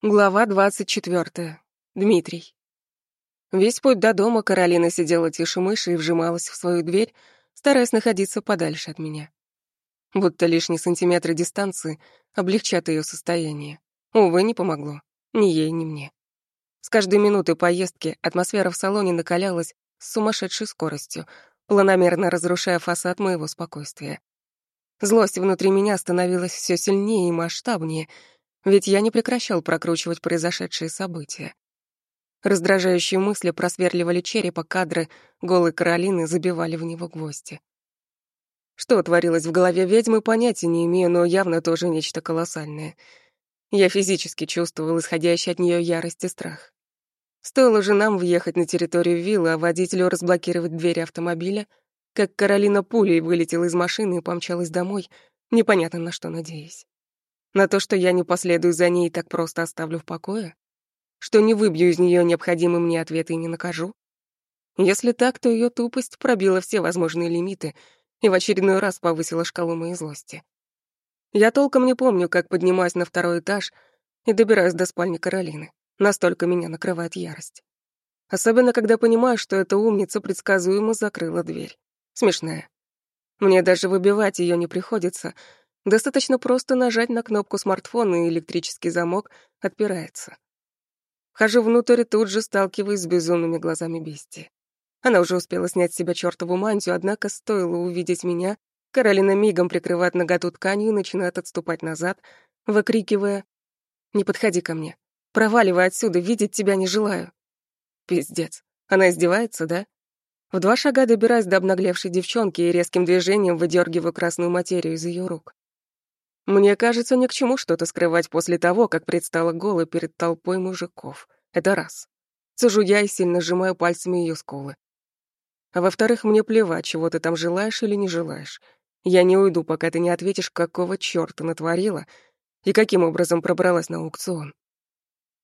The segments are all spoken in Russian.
Глава 24. Дмитрий. Весь путь до дома Каролина сидела тише мыши и вжималась в свою дверь, стараясь находиться подальше от меня. Будто лишние сантиметры дистанции облегчат ее состояние. Увы, не помогло. Ни ей, ни мне. С каждой минуты поездки атмосфера в салоне накалялась с сумасшедшей скоростью, планомерно разрушая фасад моего спокойствия. Злость внутри меня становилась все сильнее и масштабнее — ведь я не прекращал прокручивать произошедшие события. Раздражающие мысли просверливали черепа, кадры голой Каролины забивали в него гвозди. Что творилось в голове ведьмы, понятия не имею, но явно тоже нечто колоссальное. Я физически чувствовал исходящий от нее ярость и страх. Стоило же нам въехать на территорию виллы, а водителю разблокировать двери автомобиля, как Каролина пулей вылетела из машины и помчалась домой, непонятно на что надеясь. На то, что я не последую за ней и так просто оставлю в покое? Что не выбью из нее необходимый мне ответ и не накажу? Если так, то ее тупость пробила все возможные лимиты и в очередной раз повысила шкалу моей злости. Я толком не помню, как поднимаюсь на второй этаж и добираюсь до спальни Каролины. Настолько меня накрывает ярость. Особенно, когда понимаю, что эта умница предсказуемо закрыла дверь. Смешная. Мне даже выбивать ее не приходится, Достаточно просто нажать на кнопку смартфона, и электрический замок отпирается. Хожу внутрь и тут же сталкиваюсь с безумными глазами бестии. Она уже успела снять с себя чёртову мантию, однако стоило увидеть меня, Каролина мигом прикрывает наготу тканью и начинает отступать назад, выкрикивая «Не подходи ко мне! Проваливай отсюда, видеть тебя не желаю!» Пиздец. Она издевается, да? В два шага добираюсь до обнаглевшей девчонки и резким движением выдергиваю красную материю из ее рук. Мне кажется, ни к чему что-то скрывать после того, как предстала голой перед толпой мужиков. Это раз. Цежу я и сильно сжимаю пальцами ее скулы. А во-вторых, мне плевать, чего ты там желаешь или не желаешь. Я не уйду, пока ты не ответишь, какого чёрта натворила и каким образом пробралась на аукцион.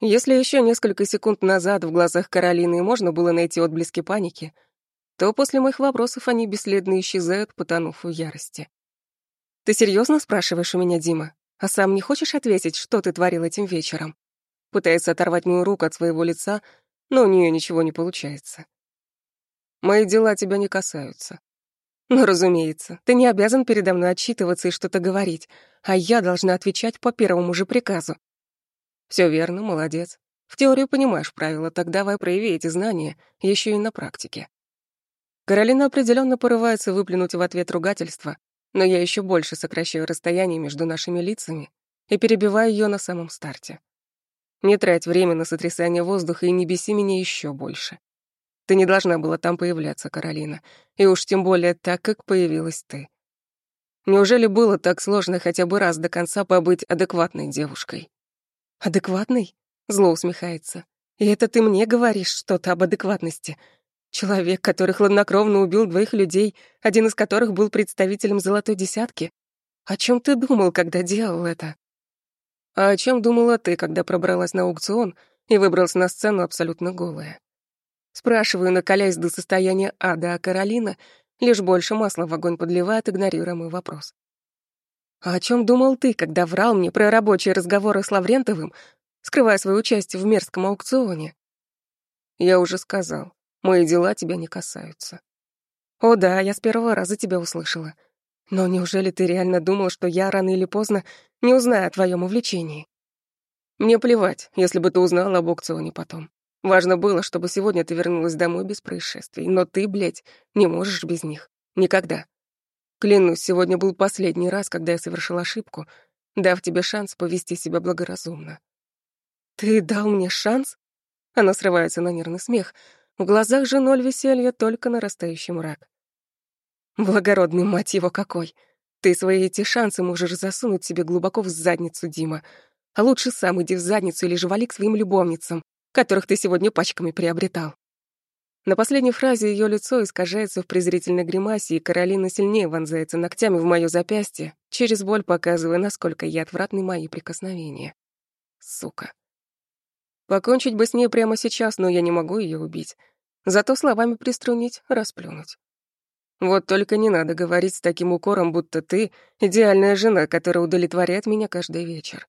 Если еще несколько секунд назад в глазах Каролины можно было найти отблески паники, то после моих вопросов они бесследно исчезают, потонув в ярости. Ты серьезно спрашиваешь у меня, Дима? А сам не хочешь ответить, что ты творил этим вечером? Пытается оторвать мою руку от своего лица, но у нее ничего не получается. Мои дела тебя не касаются. Ну, разумеется, ты не обязан передо мной отчитываться и что-то говорить, а я должна отвечать по первому же приказу. Все верно, молодец. В теорию понимаешь правила, так давай прояви эти знания еще и на практике. Каролина определенно порывается выплюнуть в ответ ругательство, но я еще больше сокращаю расстояние между нашими лицами и перебиваю ее на самом старте. Не трать время на сотрясание воздуха и не беси меня еще больше. Ты не должна была там появляться, Каролина, и уж тем более так, как появилась ты. Неужели было так сложно хотя бы раз до конца побыть адекватной девушкой? Адекватной? Зло усмехается. И это ты мне говоришь что-то об адекватности — Человек, который хладнокровно убил двоих людей, один из которых был представителем золотой десятки. О чем ты думал, когда делал это? А о чем думала ты, когда пробралась на аукцион и выбралась на сцену абсолютно голая? Спрашиваю, накаляясь до состояния ада, а Каролина лишь больше масла в огонь подливает, игнорируя мой вопрос. А о чем думал ты, когда врал мне про рабочие разговоры с Лаврентовым, скрывая свое участие в мерзком аукционе? Я уже сказал. Мои дела тебя не касаются. О да, я с первого раза тебя услышала. Но неужели ты реально думал, что я рано или поздно не узнаю о твоем увлечении? Мне плевать, если бы ты узнала об аукционе потом. Важно было, чтобы сегодня ты вернулась домой без происшествий. Но ты, блядь, не можешь без них. Никогда. Клянусь, сегодня был последний раз, когда я совершил ошибку, дав тебе шанс повести себя благоразумно. Ты дал мне шанс? Она срывается на нервный смех, в глазах же ноль веселья, только нарастающий мрак. Благородный мать его какой! Ты свои эти шансы можешь засунуть себе глубоко в задницу, Дима. А лучше сам иди в задницу или же вали к своим любовницам, которых ты сегодня пачками приобретал. На последней фразе ее лицо искажается в презрительной гримасе, и Каролина сильнее вонзается ногтями в моё запястье, через боль показывая, насколько ей отвратны мои прикосновения. Сука. Покончить бы с ней прямо сейчас, но я не могу ее убить. Зато словами приструнить, расплюнуть. Вот только не надо говорить с таким укором, будто ты — идеальная жена, которая удовлетворяет меня каждый вечер.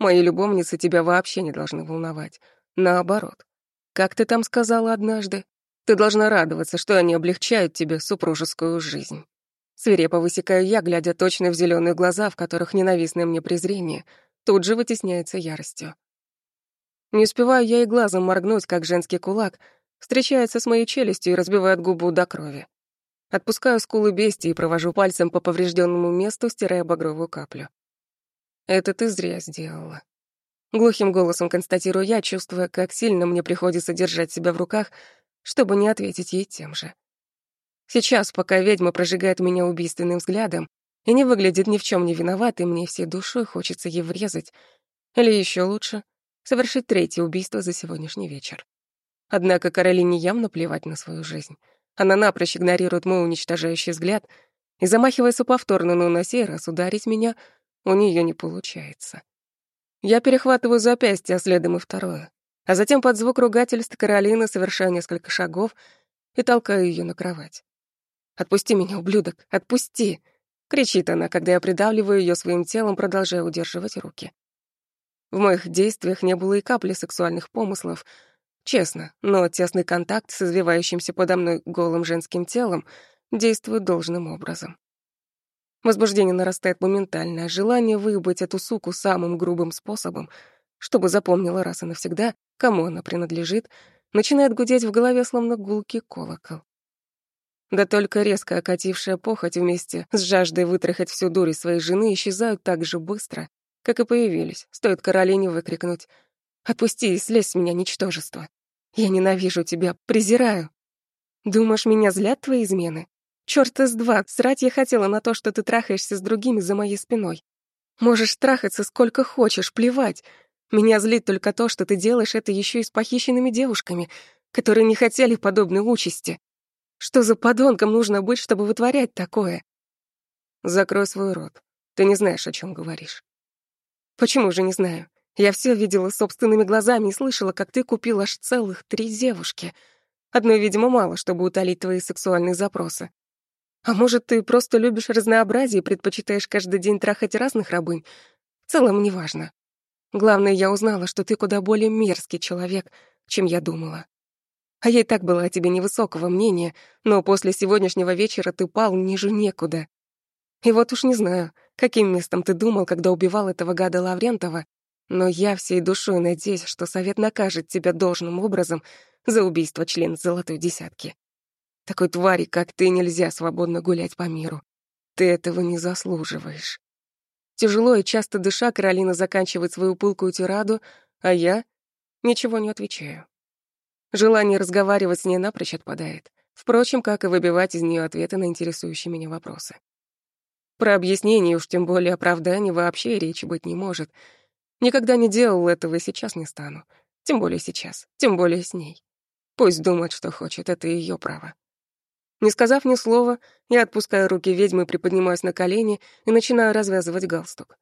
Мои любовницы тебя вообще не должны волновать. Наоборот. Как ты там сказала однажды? Ты должна радоваться, что они облегчают тебе супружескую жизнь. Свирепо высекаю я, глядя точно в зеленые глаза, в которых ненавистное мне презрение тут же вытесняется яростью. Не успеваю я и глазом моргнуть, как женский кулак встречается с моей челюстью и разбивает губу до крови. Отпускаю скулы бестии и провожу пальцем по поврежденному месту, стирая багровую каплю. Это ты зря сделала. Глухим голосом констатирую я, чувствуя, как сильно мне приходится держать себя в руках, чтобы не ответить ей тем же. Сейчас, пока ведьма прожигает меня убийственным взглядом и не выглядит ни в чем не виноватой, мне всей душой хочется ей врезать, или еще лучше, совершить третье убийство за сегодняшний вечер. Однако Каролине явно плевать на свою жизнь. Она напрочь игнорирует мой уничтожающий взгляд и замахивается повторно, но на сей раз ударить меня у нее не получается. Я перехватываю запястье, а следом и второе. А затем под звук ругательств Каролины совершаю несколько шагов и толкаю ее на кровать. «Отпусти меня, ублюдок, отпусти!» — кричит она, когда я придавливаю ее своим телом, продолжая удерживать руки. В моих действиях не было и капли сексуальных помыслов. Честно, но тесный контакт с извивающимся подо мной голым женским телом действует должным образом. Возбуждение нарастает моментально, а желание выебать эту суку самым грубым способом, чтобы запомнила раз и навсегда, кому она принадлежит, начинает гудеть в голове, словно гулкий колокол. Да только резко окатившая похоть вместе с жаждой вытрахать всю дурь своей жены исчезают так же быстро, как и появились. Стоит Каролине выкрикнуть «Отпусти и слезь с меня, ничтожество! Я ненавижу тебя, презираю! Думаешь, меня злят твои измены? Чёрт из два, срать я хотела на то, что ты трахаешься с другими за моей спиной. Можешь трахаться сколько хочешь, плевать. Меня злит только то, что ты делаешь это еще и с похищенными девушками, которые не хотели подобной участи. Что за подонком нужно быть, чтобы вытворять такое? Закрой свой рот. Ты не знаешь, о чем говоришь. Почему же не знаю? Я все видела собственными глазами и слышала, как ты купил аж целых три девушки. Одной, видимо, мало, чтобы утолить твои сексуальные запросы. А может, ты просто любишь разнообразие и предпочитаешь каждый день трахать разных рабынь? В целом, неважно. Главное, я узнала, что ты куда более мерзкий человек, чем я думала. А я и так была о тебе невысокого мнения, но после сегодняшнего вечера ты пал ниже некуда. И вот уж не знаю, каким местом ты думал, когда убивал этого гада Лаврентова, но я всей душой надеюсь, что совет накажет тебя должным образом за убийство члена золотой десятки. Такой твари, как ты, нельзя свободно гулять по миру. Ты этого не заслуживаешь. Тяжело и часто дыша, Каролина заканчивает свою пылкую тираду, а я ничего не отвечаю. Желание разговаривать с ней напрочь отпадает. Впрочем, как и выбивать из нее ответы на интересующие меня вопросы. Про объяснение, уж тем более оправдание, вообще речи быть не может. Никогда не делал этого и сейчас не стану. Тем более сейчас, тем более с ней. Пусть думает, что хочет, это ее право. Не сказав ни слова, я отпускаю руки ведьмы, приподнимаюсь на колени и начинаю развязывать галстук.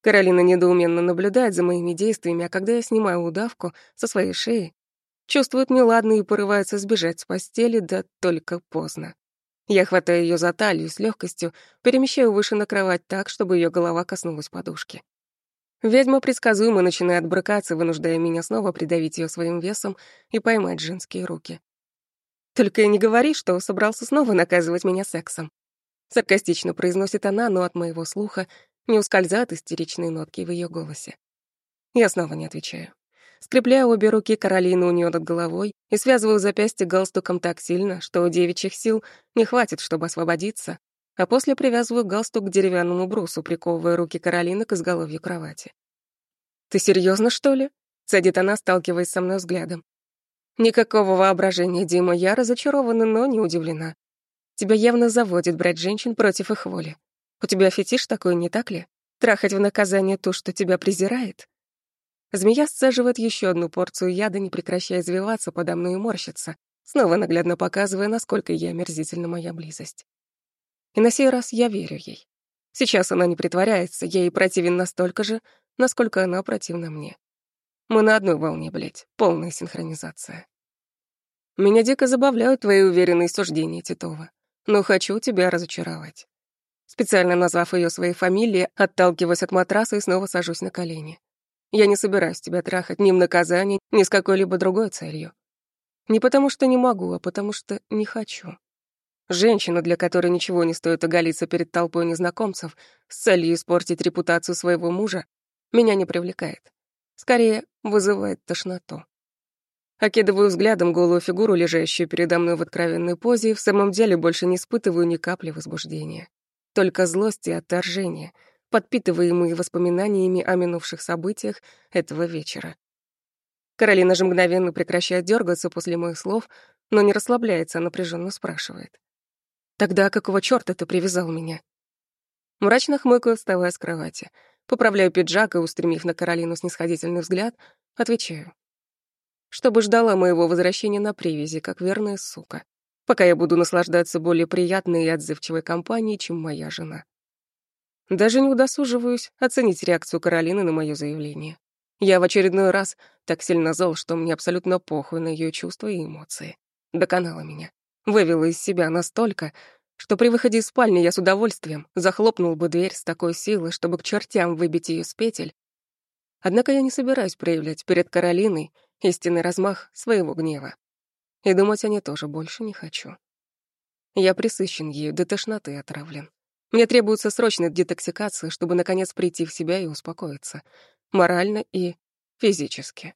Каролина недоуменно наблюдает за моими действиями, а когда я снимаю удавку со своей шеи, чувствует неладно и порывается сбежать с постели, да только поздно. Я хватаю ее за талию с легкостью, перемещаю выше на кровать так, чтобы ее голова коснулась подушки. Ведьма предсказуемо начинает брыкаться, вынуждая меня снова придавить ее своим весом и поймать женские руки. Только и не говори, что собрался снова наказывать меня сексом. Саркастично произносит она, но от моего слуха не ускользают истеричные нотки в ее голосе. Я снова не отвечаю. Скрепляю обе руки Каролины у нее над головой и связываю запястье галстуком так сильно, что у девичьих сил не хватит, чтобы освободиться, а после привязываю галстук к деревянному брусу, приковывая руки Каролины к изголовью кровати. «Ты серьезно, что ли?» — цедит она, сталкиваясь со мной взглядом. Никакого воображения, Дима, я разочарована, но не удивлена. Тебя явно заводит брать женщин против их воли. У тебя фетиш такой, не так ли? Трахать в наказание то, что тебя презирает? Змея сцеживает еще одну порцию яда, не прекращая извиваться подо мной и морщиться, снова наглядно показывая, насколько ей омерзительна моя близость. И на сей раз я верю ей. Сейчас она не притворяется, я ей противен настолько же, насколько она противна мне. Мы на одной волне, блядь. Полная синхронизация. Меня дико забавляют твои уверенные суждения, Титова. Но хочу тебя разочаровать. Специально назвав ее своей фамилией, отталкиваясь от матраса и снова сажусь на колени. Я не собираюсь тебя трахать ни в наказание, ни с какой-либо другой целью. Не потому что не могу, а потому что не хочу. Женщина, для которой ничего не стоит оголиться перед толпой незнакомцев с целью испортить репутацию своего мужа, меня не привлекает. Скорее, вызывает тошноту. Окидываю взглядом голую фигуру, лежащую передо мной в откровенной позе, и в самом деле больше не испытываю ни капли возбуждения. Только злость и отторжение, подпитываемые воспоминаниями о минувших событиях этого вечера. Каролина же мгновенно прекращает дергаться после моих слов, но не расслабляется, а напряженно спрашивает. «Тогда какого чёрта ты привязал меня?» Мрачно хмыкаю, вставая с кровати. Поправляю пиджак и, устремив на Каролину снисходительный взгляд, отвечаю чтобы ждала моего возвращения на привязи, как верная сука, пока я буду наслаждаться более приятной и отзывчивой компанией, чем моя жена. Даже не удосуживаюсь оценить реакцию Каролины на мое заявление. Я в очередной раз так сильно зол, что мне абсолютно похуй на ее чувства и эмоции. Доконала меня. Вывела из себя настолько, что при выходе из спальни я с удовольствием захлопнул бы дверь с такой силой, чтобы к чертям выбить ее с петель. Однако я не собираюсь проявлять перед Каролиной истинный размах своего гнева. И думать о ней тоже больше не хочу. Я присыщен ею, до тошноты отравлен. Мне требуется срочная детоксикация, чтобы наконец прийти в себя и успокоиться. Морально и физически.